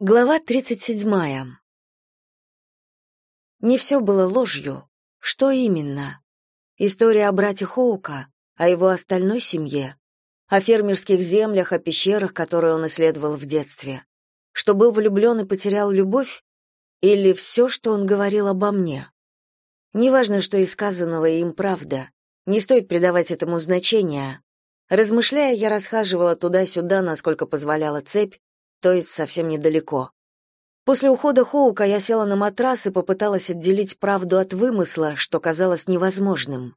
Глава 37. Не все было ложью. Что именно? История о брате Хоука, о его остальной семье, о фермерских землях, о пещерах, которые он исследовал в детстве, что был влюблен и потерял любовь, или все, что он говорил обо мне. Неважно, что из сказанного им правда, не стоит придавать этому значения. Размышляя, я расхаживала туда-сюда, насколько позволяла цепь, то есть совсем недалеко. После ухода Хоука я села на матрас и попыталась отделить правду от вымысла, что казалось невозможным.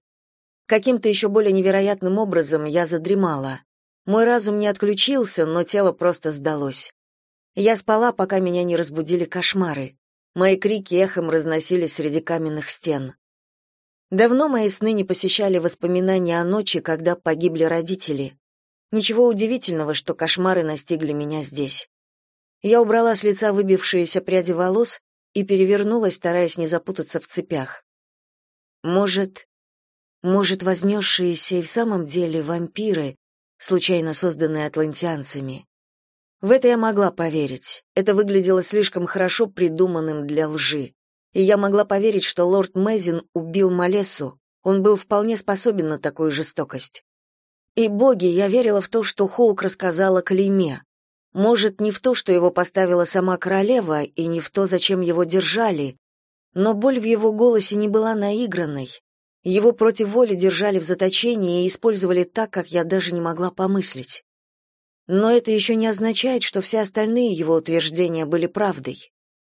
Каким-то еще более невероятным образом я задремала. Мой разум не отключился, но тело просто сдалось. Я спала, пока меня не разбудили кошмары. Мои крики эхом разносились среди каменных стен. Давно мои сны не посещали воспоминания о ночи, когда погибли родители. Ничего удивительного, что кошмары настигли меня здесь. Я убрала с лица выбившиеся пряди волос и перевернулась, стараясь не запутаться в цепях. Может, может, вознесшиеся и в самом деле вампиры, случайно созданные атлантианцами. В это я могла поверить. Это выглядело слишком хорошо придуманным для лжи. И я могла поверить, что лорд Мэзин убил Малесу. Он был вполне способен на такую жестокость. И боги, я верила в то, что Хоук рассказала Клейме. Может, не в то, что его поставила сама королева, и не в то, зачем его держали, но боль в его голосе не была наигранной. Его против воли держали в заточении и использовали так, как я даже не могла помыслить. Но это еще не означает, что все остальные его утверждения были правдой.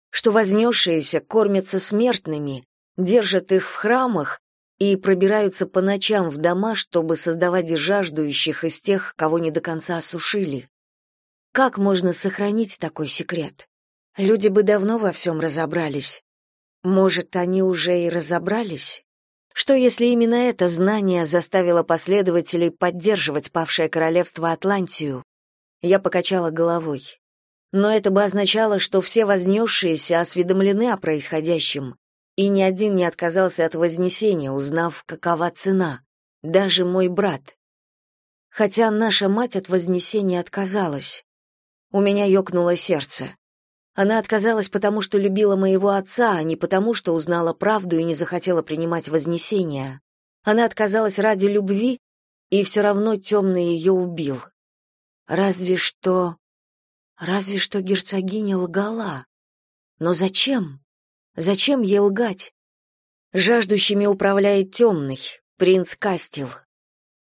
Что вознесшиеся кормятся смертными, держат их в храмах и пробираются по ночам в дома, чтобы создавать жаждущих из тех, кого не до конца осушили. Как можно сохранить такой секрет? Люди бы давно во всем разобрались. Может, они уже и разобрались? Что если именно это знание заставило последователей поддерживать павшее королевство Атлантию? Я покачала головой. Но это бы означало, что все вознесшиеся осведомлены о происходящем, и ни один не отказался от вознесения, узнав, какова цена, даже мой брат. Хотя наша мать от вознесения отказалась. У меня ёкнуло сердце. Она отказалась потому, что любила моего отца, а не потому, что узнала правду и не захотела принимать вознесение. Она отказалась ради любви, и все равно темный ее убил. Разве что... Разве что герцогиня лгала. Но зачем? Зачем ей лгать? Жаждущими управляет темный, принц Кастил.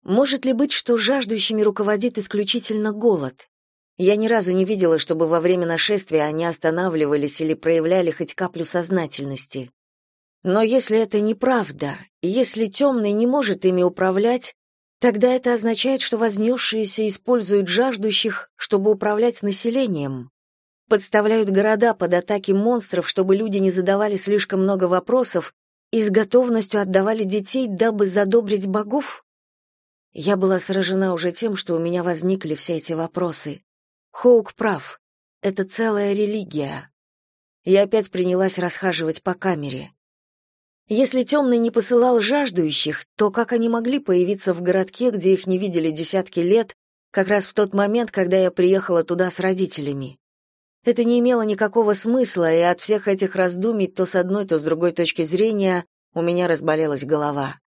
Может ли быть, что жаждущими руководит исключительно голод? Я ни разу не видела, чтобы во время нашествия они останавливались или проявляли хоть каплю сознательности. Но если это неправда, если темный не может ими управлять, тогда это означает, что вознесшиеся используют жаждущих, чтобы управлять населением подставляют города под атаки монстров, чтобы люди не задавали слишком много вопросов и с готовностью отдавали детей, дабы задобрить богов? Я была сражена уже тем, что у меня возникли все эти вопросы. Хоук прав. Это целая религия. Я опять принялась расхаживать по камере. Если темный не посылал жаждущих, то как они могли появиться в городке, где их не видели десятки лет, как раз в тот момент, когда я приехала туда с родителями? Это не имело никакого смысла, и от всех этих раздумий то с одной, то с другой точки зрения у меня разболелась голова.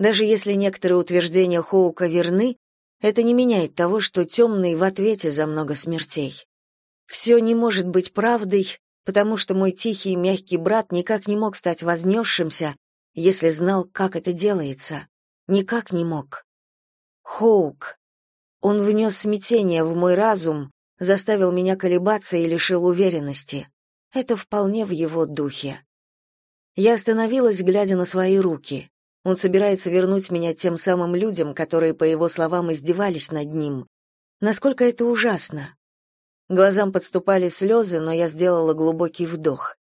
Даже если некоторые утверждения Хоука верны, это не меняет того, что темный в ответе за много смертей. Все не может быть правдой, потому что мой тихий и мягкий брат никак не мог стать вознесшимся, если знал, как это делается. Никак не мог. Хоук. Он внес смятение в мой разум, заставил меня колебаться и лишил уверенности. Это вполне в его духе. Я остановилась, глядя на свои руки. Он собирается вернуть меня тем самым людям, которые, по его словам, издевались над ним. Насколько это ужасно. Глазам подступали слезы, но я сделала глубокий вдох.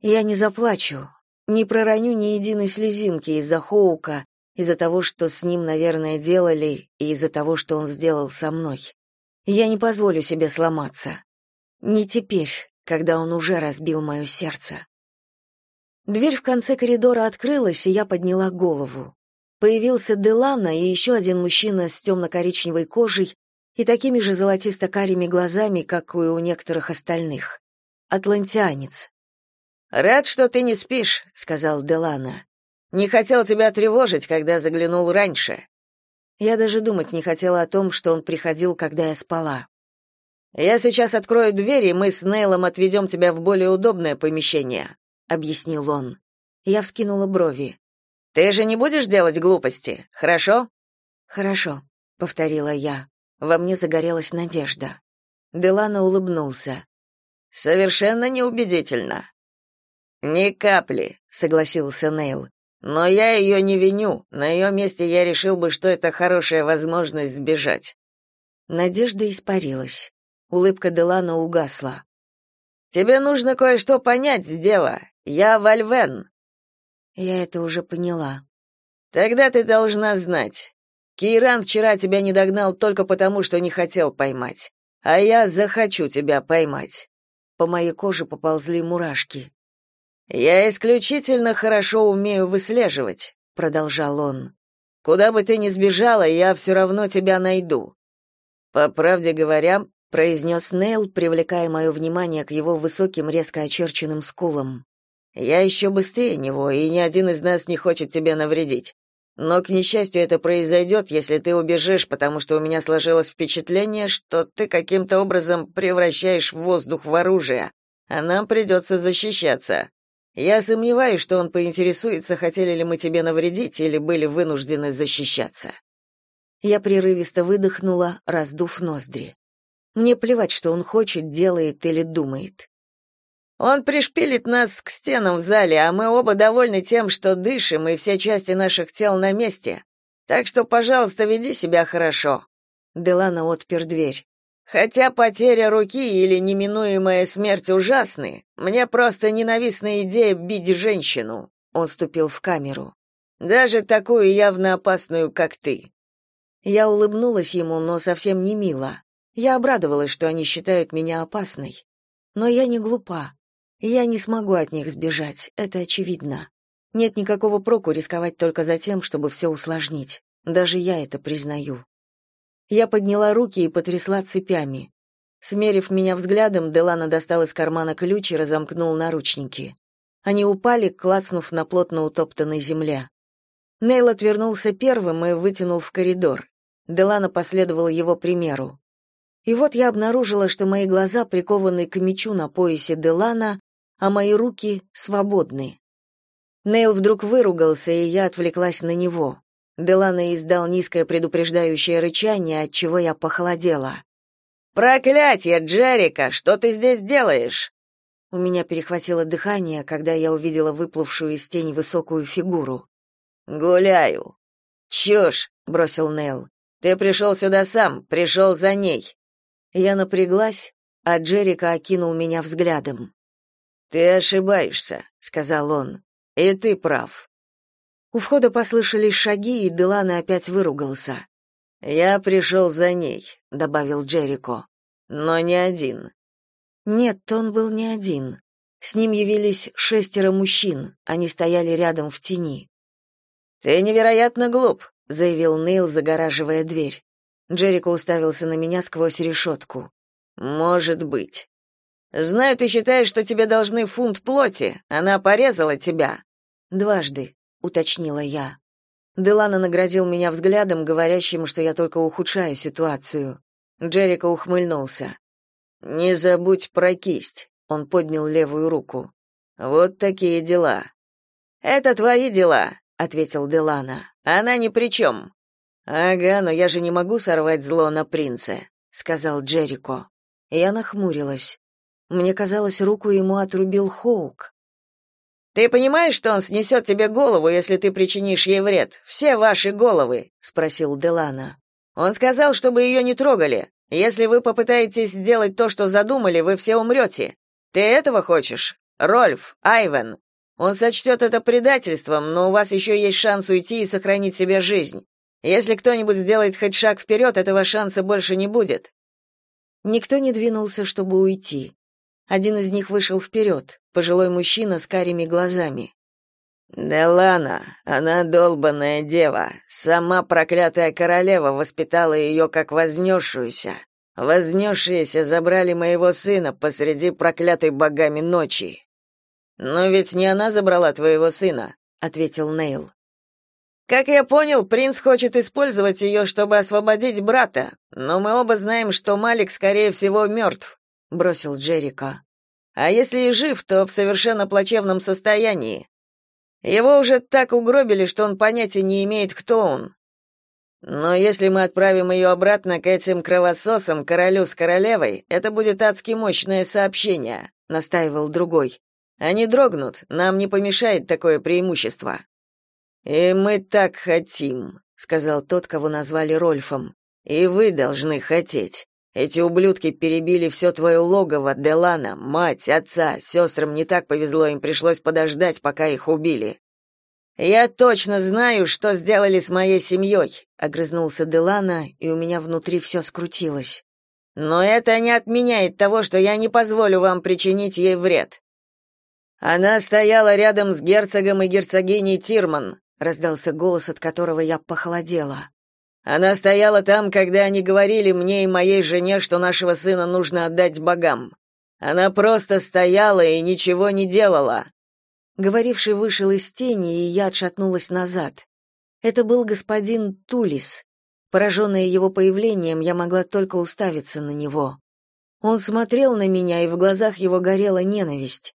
Я не заплачу, не пророню ни единой слезинки из-за Хоука, из-за того, что с ним, наверное, делали, и из-за того, что он сделал со мной. Я не позволю себе сломаться. Не теперь, когда он уже разбил мое сердце. Дверь в конце коридора открылась, и я подняла голову. Появился Делана и еще один мужчина с темно-коричневой кожей и такими же золотисто-карими глазами, как и у некоторых остальных. Атлантианец. «Рад, что ты не спишь», — сказал Делана. «Не хотел тебя тревожить, когда заглянул раньше». Я даже думать не хотела о том, что он приходил, когда я спала. «Я сейчас открою дверь, и мы с Нейлом отведем тебя в более удобное помещение», — объяснил он. Я вскинула брови. «Ты же не будешь делать глупости, хорошо?» «Хорошо», — повторила я. Во мне загорелась надежда. Делана улыбнулся. «Совершенно неубедительно». «Ни капли», — согласился Нейл. «Но я ее не виню. На ее месте я решил бы, что это хорошая возможность сбежать». Надежда испарилась. Улыбка Делана угасла. Тебе нужно кое-что понять, дева. Я Вальвен. Я это уже поняла. Тогда ты должна знать. Киран вчера тебя не догнал только потому, что не хотел поймать. А я захочу тебя поймать. По моей коже поползли мурашки. Я исключительно хорошо умею выслеживать, продолжал он. Куда бы ты ни сбежала, я все равно тебя найду. По правде говоря, произнес Нейл, привлекая мое внимание к его высоким, резко очерченным скулам. Я еще быстрее него, и ни один из нас не хочет тебе навредить. Но к несчастью это произойдет, если ты убежишь, потому что у меня сложилось впечатление, что ты каким-то образом превращаешь воздух в оружие, а нам придется защищаться. Я сомневаюсь, что он поинтересуется, хотели ли мы тебе навредить или были вынуждены защищаться. Я прерывисто выдохнула, раздув ноздри. Мне плевать, что он хочет, делает или думает. Он пришпилит нас к стенам в зале, а мы оба довольны тем, что дышим, и все части наших тел на месте. Так что, пожалуйста, веди себя хорошо. Делана отпер дверь. Хотя потеря руки или неминуемая смерть ужасны, мне просто ненавистна идея бить женщину. Он ступил в камеру. Даже такую явно опасную, как ты. Я улыбнулась ему, но совсем не мило. Я обрадовалась, что они считают меня опасной. Но я не глупа. Я не смогу от них сбежать, это очевидно. Нет никакого проку рисковать только за тем, чтобы все усложнить. Даже я это признаю. Я подняла руки и потрясла цепями. Смерив меня взглядом, Делана достал из кармана ключ и разомкнул наручники. Они упали, клацнув на плотно утоптанной земле. Нейл отвернулся первым и вытянул в коридор. Делана последовал его примеру. И вот я обнаружила, что мои глаза прикованы к мечу на поясе Делана, а мои руки свободны. Нейл вдруг выругался, и я отвлеклась на него. Делана издал низкое предупреждающее рычание, от чего я похолодела. «Проклятие, Джерика! Что ты здесь делаешь?» У меня перехватило дыхание, когда я увидела выплывшую из тени высокую фигуру. «Гуляю». «Чушь!» — бросил Нейл. «Ты пришел сюда сам, пришел за ней. Я напряглась, а Джерика окинул меня взглядом. «Ты ошибаешься», — сказал он. «И ты прав». У входа послышались шаги, и Делана опять выругался. «Я пришел за ней», — добавил Джерико. «Но не один». Нет, он был не один. С ним явились шестеро мужчин, они стояли рядом в тени. «Ты невероятно глуп», — заявил Нейл, загораживая дверь. Джерико уставился на меня сквозь решетку. Может быть. Знаю, ты считаешь, что тебе должны фунт плоти. Она порезала тебя. Дважды, уточнила я. Делана наградил меня взглядом, говорящим, что я только ухудшаю ситуацию. Джерико ухмыльнулся. Не забудь про кисть. Он поднял левую руку. Вот такие дела. Это твои дела, ответил Делана. Она ни при чем. «Ага, но я же не могу сорвать зло на принце», — сказал Джерико. Я нахмурилась. Мне казалось, руку ему отрубил Хоук. «Ты понимаешь, что он снесет тебе голову, если ты причинишь ей вред? Все ваши головы?» — спросил Делана. «Он сказал, чтобы ее не трогали. Если вы попытаетесь сделать то, что задумали, вы все умрете. Ты этого хочешь? Рольф, Айвен. Он сочтет это предательством, но у вас еще есть шанс уйти и сохранить себе жизнь. Если кто-нибудь сделает хоть шаг вперед, этого шанса больше не будет. Никто не двинулся, чтобы уйти. Один из них вышел вперед, пожилой мужчина с карими глазами. Делана, она долбаная дева. Сама проклятая королева воспитала ее как вознесшуюся. Вознесшиеся забрали моего сына посреди проклятой богами ночи. Но ведь не она забрала твоего сына, ответил Нейл. Как я понял, принц хочет использовать ее, чтобы освободить брата, но мы оба знаем, что Малик скорее всего мертв», — бросил Джерика. А если и жив, то в совершенно плачевном состоянии. Его уже так угробили, что он понятия не имеет, кто он. Но если мы отправим ее обратно к этим кровососам, королю с королевой, это будет адски мощное сообщение, настаивал другой. Они дрогнут, нам не помешает такое преимущество. И мы так хотим, сказал тот, кого назвали Рольфом. И вы должны хотеть. Эти ублюдки перебили все твое логово, Делана, мать, отца, сестрам не так повезло, им пришлось подождать, пока их убили. Я точно знаю, что сделали с моей семьей», — огрызнулся Делана, и у меня внутри все скрутилось. Но это не отменяет того, что я не позволю вам причинить ей вред. Она стояла рядом с герцогом и герцогиней Тирман, раздался голос, от которого я похолодела. Она стояла там, когда они говорили мне и моей жене, что нашего сына нужно отдать богам. Она просто стояла и ничего не делала. Говоривший вышел из тени, и я отшатнулась назад. Это был господин Тулис. Пораженная его появлением, я могла только уставиться на него. Он смотрел на меня, и в глазах его горела ненависть.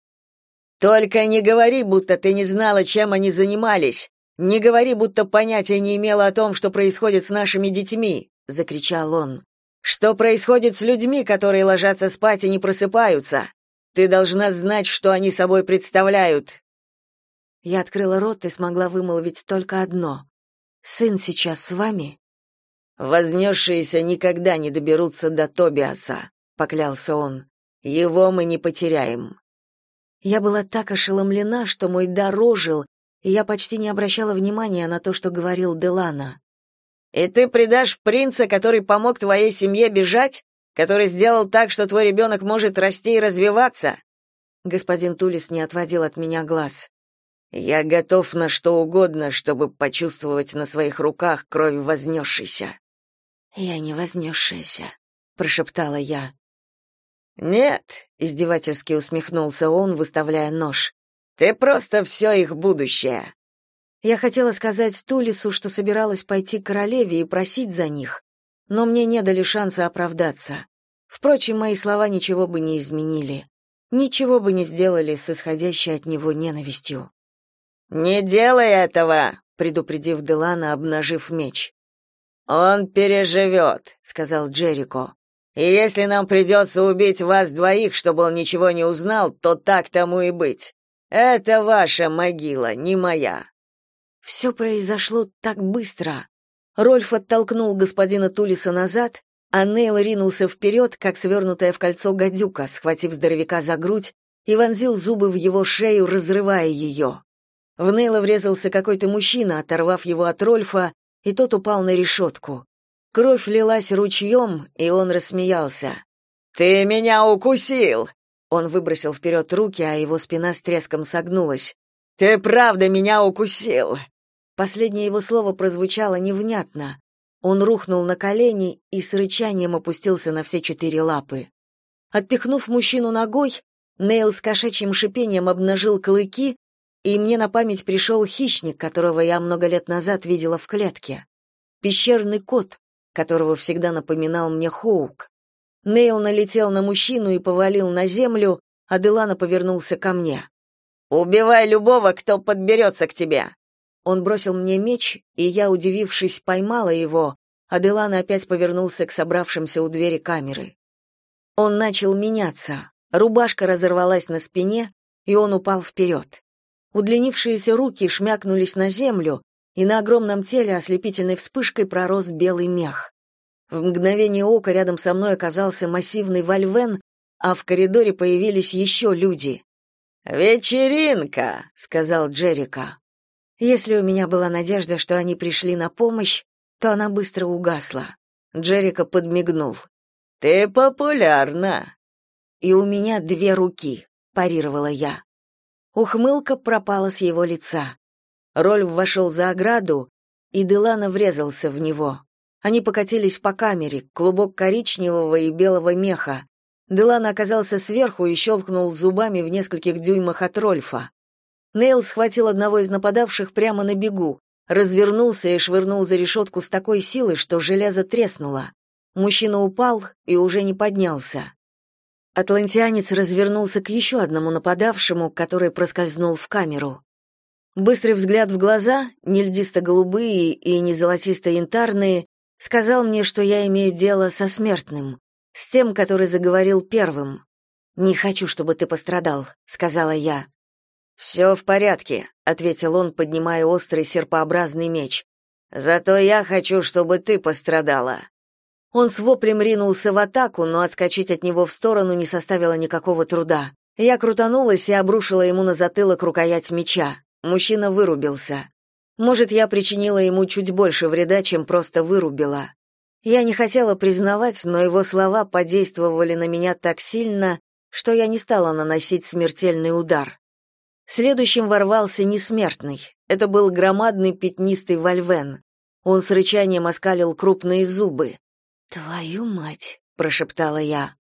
«Только не говори, будто ты не знала, чем они занимались. Не говори, будто понятия не имела о том, что происходит с нашими детьми, закричал он. Что происходит с людьми, которые ложатся спать и не просыпаются? Ты должна знать, что они собой представляют. Я открыла рот и смогла вымолвить только одно: сын сейчас с вами? Вознесшиеся никогда не доберутся до Тобиаса, поклялся он. Его мы не потеряем. Я была так ошеломлена, что мой дар ожил, и я почти не обращала внимания на то, что говорил Делана. «И ты предашь принца, который помог твоей семье бежать? Который сделал так, что твой ребенок может расти и развиваться?» Господин Тулис не отводил от меня глаз. «Я готов на что угодно, чтобы почувствовать на своих руках кровь вознесшейся». «Я не вознесшаяся», — прошептала я. «Нет», — издевательски усмехнулся он, выставляя нож. Ты просто все их будущее. Я хотела сказать Тулису, что собиралась пойти к королеве и просить за них, но мне не дали шанса оправдаться. Впрочем, мои слова ничего бы не изменили, ничего бы не сделали с исходящей от него ненавистью. «Не делай этого!» — предупредив Делана, обнажив меч. «Он переживет», — сказал Джерико. «И если нам придется убить вас двоих, чтобы он ничего не узнал, то так тому и быть. Это ваша могила, не моя. Все произошло так быстро. Рольф оттолкнул господина Тулиса назад, а Нейл ринулся вперед, как свернутая в кольцо гадюка, схватив здоровяка за грудь и вонзил зубы в его шею, разрывая ее. В Нейла врезался какой-то мужчина, оторвав его от Рольфа, и тот упал на решетку. Кровь лилась ручьем, и он рассмеялся. «Ты меня укусил!» Он выбросил вперед руки, а его спина с треском согнулась. «Ты правда меня укусил!» Последнее его слово прозвучало невнятно. Он рухнул на колени и с рычанием опустился на все четыре лапы. Отпихнув мужчину ногой, Нейл с кошачьим шипением обнажил клыки, и мне на память пришел хищник, которого я много лет назад видела в клетке. Пещерный кот, которого всегда напоминал мне Хоук. Нейл налетел на мужчину и повалил на землю, а Делана повернулся ко мне. «Убивай любого, кто подберется к тебе!» Он бросил мне меч, и я, удивившись, поймала его, а Делана опять повернулся к собравшимся у двери камеры. Он начал меняться. Рубашка разорвалась на спине, и он упал вперед. Удлинившиеся руки шмякнулись на землю, и на огромном теле ослепительной вспышкой пророс белый мех. В мгновение ока рядом со мной оказался массивный вальвен, а в коридоре появились еще люди. «Вечеринка!» — сказал Джерика. Если у меня была надежда, что они пришли на помощь, то она быстро угасла. Джерика подмигнул. «Ты популярна!» «И у меня две руки», — парировала я. Ухмылка пропала с его лица. Рольф вошел за ограду, и Делана врезался в него. Они покатились по камере, клубок коричневого и белого меха. Делана оказался сверху и щелкнул зубами в нескольких дюймах от Рольфа. Нейл схватил одного из нападавших прямо на бегу, развернулся и швырнул за решетку с такой силой, что железо треснуло. Мужчина упал и уже не поднялся. Атлантианец развернулся к еще одному нападавшему, который проскользнул в камеру. Быстрый взгляд в глаза, не льдисто-голубые и не золотисто-янтарные, сказал мне, что я имею дело со смертным, с тем, который заговорил первым. «Не хочу, чтобы ты пострадал», — сказала я. «Все в порядке», — ответил он, поднимая острый серпообразный меч. «Зато я хочу, чтобы ты пострадала». Он с воплем ринулся в атаку, но отскочить от него в сторону не составило никакого труда. Я крутанулась и обрушила ему на затылок рукоять меча. Мужчина вырубился. Может, я причинила ему чуть больше вреда, чем просто вырубила. Я не хотела признавать, но его слова подействовали на меня так сильно, что я не стала наносить смертельный удар. Следующим ворвался несмертный. Это был громадный пятнистый вольвен. Он с рычанием оскалил крупные зубы. «Твою мать!» — прошептала я.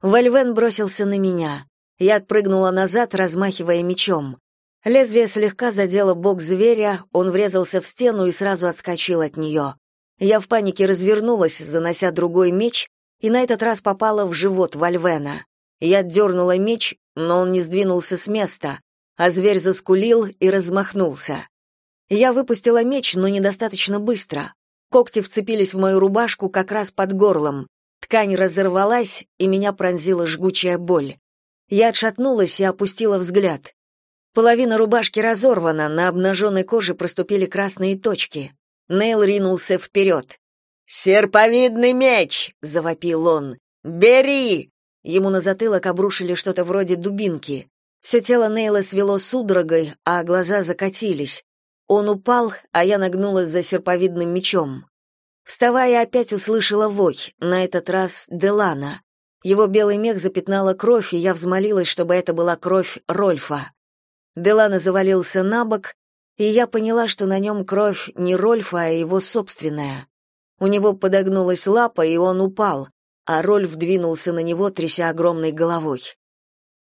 Вольвен бросился на меня. Я отпрыгнула назад, размахивая мечом. Лезвие слегка задело бок зверя, он врезался в стену и сразу отскочил от нее. Я в панике развернулась, занося другой меч, и на этот раз попала в живот Вальвена. Я дернула меч, но он не сдвинулся с места, а зверь заскулил и размахнулся. Я выпустила меч, но недостаточно быстро. Когти вцепились в мою рубашку как раз под горлом. Ткань разорвалась, и меня пронзила жгучая боль. Я отшатнулась и опустила взгляд. Половина рубашки разорвана, на обнаженной коже проступили красные точки. Нейл ринулся вперед. «Серповидный меч!» — завопил он. «Бери!» Ему на затылок обрушили что-то вроде дубинки. Все тело Нейла свело судорогой, а глаза закатились. Он упал, а я нагнулась за серповидным мечом. Вставая, опять услышала вой, на этот раз Делана. Его белый мех запятнала кровь, и я взмолилась, чтобы это была кровь Рольфа. Делана завалился на бок, и я поняла, что на нем кровь не Рольфа, а его собственная. У него подогнулась лапа, и он упал, а Рольф двинулся на него, тряся огромной головой.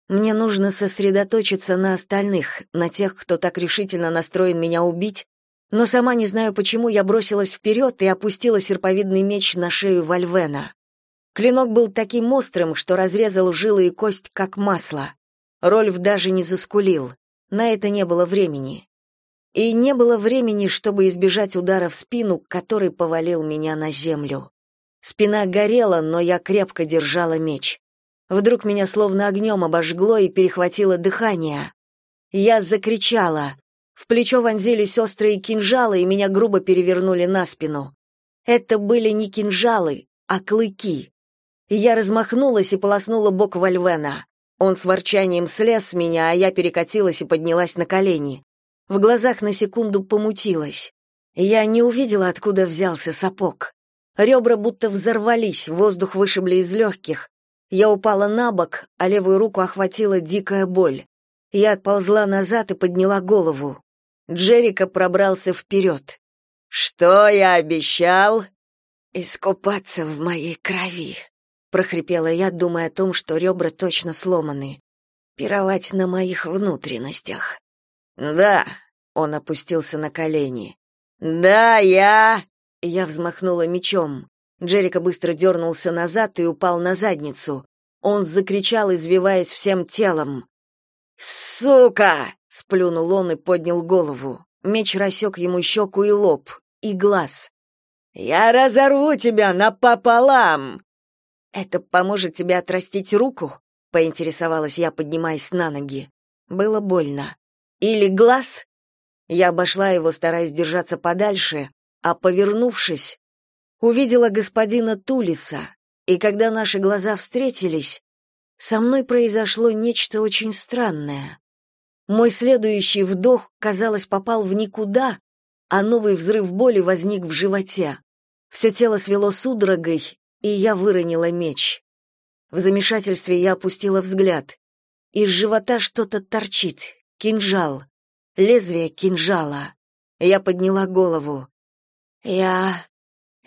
Мне нужно сосредоточиться на остальных, на тех, кто так решительно настроен меня убить, но сама не знаю, почему я бросилась вперед и опустила серповидный меч на шею Вальвена. Клинок был таким острым, что разрезал жилы и кость, как масло. Рольф даже не заскулил. На это не было времени. И не было времени, чтобы избежать удара в спину, который повалил меня на землю. Спина горела, но я крепко держала меч. Вдруг меня словно огнем обожгло и перехватило дыхание. Я закричала. В плечо вонзились острые кинжалы, и меня грубо перевернули на спину. Это были не кинжалы, а клыки. Я размахнулась и полоснула бок Вальвена. Он с ворчанием слез с меня, а я перекатилась и поднялась на колени. В глазах на секунду помутилось. Я не увидела, откуда взялся сапог. Ребра будто взорвались, воздух вышибли из легких. Я упала на бок, а левую руку охватила дикая боль. Я отползла назад и подняла голову. Джерика пробрался вперед. «Что я обещал?» «Искупаться в моей крови», прохрипела я, думая о том, что ребра точно сломаны. Пировать на моих внутренностях. Да, он опустился на колени. Да, я Я взмахнула мечом. Джерика быстро дернулся назад и упал на задницу. Он закричал, извиваясь всем телом. «Сука!» — сплюнул он и поднял голову. Меч рассек ему щеку и лоб, и глаз. «Я разорву тебя напополам!» Это поможет тебе отрастить руку? поинтересовалась я, поднимаясь на ноги. Было больно. Или глаз? Я обошла его, стараясь держаться подальше, а повернувшись, увидела господина Тулиса. И когда наши глаза встретились, со мной произошло нечто очень странное. Мой следующий вдох, казалось, попал в никуда, а новый взрыв боли возник в животе. Все тело свело судорогой, и я выронила меч. В замешательстве я опустила взгляд. Из живота что-то торчит, кинжал, лезвие кинжала. Я подняла голову. Я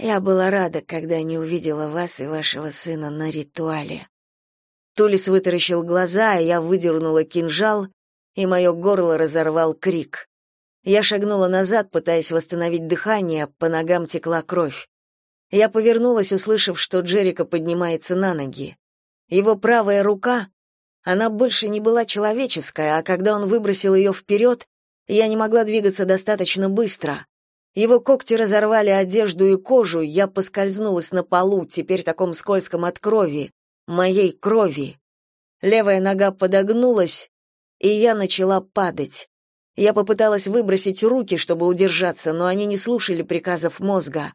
я была рада, когда не увидела вас и вашего сына на ритуале. Тулис вытаращил глаза, а я выдернула кинжал, и мое горло разорвал крик. Я шагнула назад, пытаясь восстановить дыхание, по ногам текла кровь. Я повернулась, услышав, что Джерика поднимается на ноги. Его правая рука, она больше не была человеческая, а когда он выбросил ее вперед, я не могла двигаться достаточно быстро. Его когти разорвали одежду и кожу, я поскользнулась на полу, теперь таком скользком от крови, моей крови. Левая нога подогнулась, и я начала падать. Я попыталась выбросить руки, чтобы удержаться, но они не слушали приказов мозга.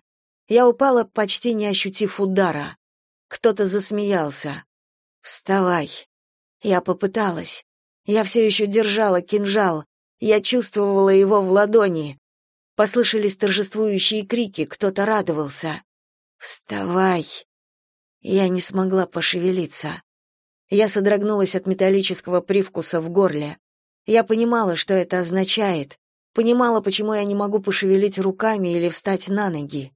Я упала, почти не ощутив удара. Кто-то засмеялся. «Вставай!» Я попыталась. Я все еще держала кинжал. Я чувствовала его в ладони. Послышались торжествующие крики, кто-то радовался. «Вставай!» Я не смогла пошевелиться. Я содрогнулась от металлического привкуса в горле. Я понимала, что это означает, понимала, почему я не могу пошевелить руками или встать на ноги.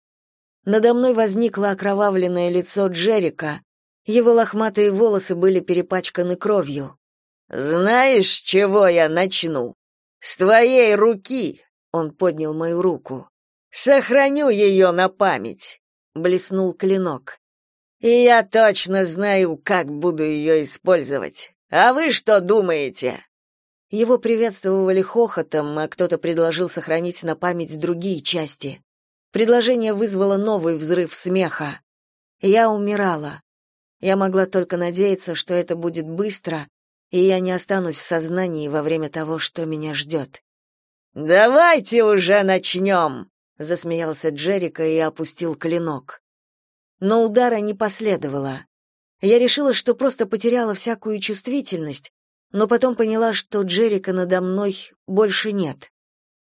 Надо мной возникло окровавленное лицо Джерика. Его лохматые волосы были перепачканы кровью. «Знаешь, чего я начну? С твоей руки!» Он поднял мою руку. Сохраню ее на память, блеснул клинок. И я точно знаю, как буду ее использовать. А вы что думаете? Его приветствовали хохотом, а кто-то предложил сохранить на память другие части. Предложение вызвало новый взрыв смеха. Я умирала. Я могла только надеяться, что это будет быстро, и я не останусь в сознании во время того, что меня ждет. Давайте уже начнем!» — засмеялся Джерика и опустил клинок. Но удара не последовало. Я решила, что просто потеряла всякую чувствительность, но потом поняла, что Джерика надо мной больше нет.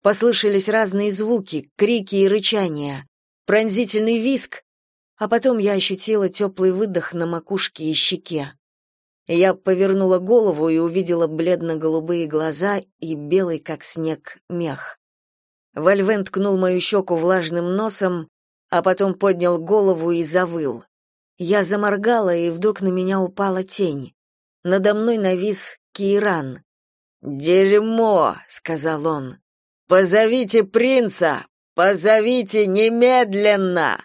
Послышались разные звуки, крики и рычания, пронзительный визг, а потом я ощутила теплый выдох на макушке и щеке. Я повернула голову и увидела бледно-голубые глаза и белый, как снег, мех. Вальвен ткнул мою щеку влажным носом, а потом поднял голову и завыл. Я заморгала, и вдруг на меня упала тень. Надо мной навис Киран. «Дерьмо!» — сказал он. «Позовите принца! Позовите немедленно!»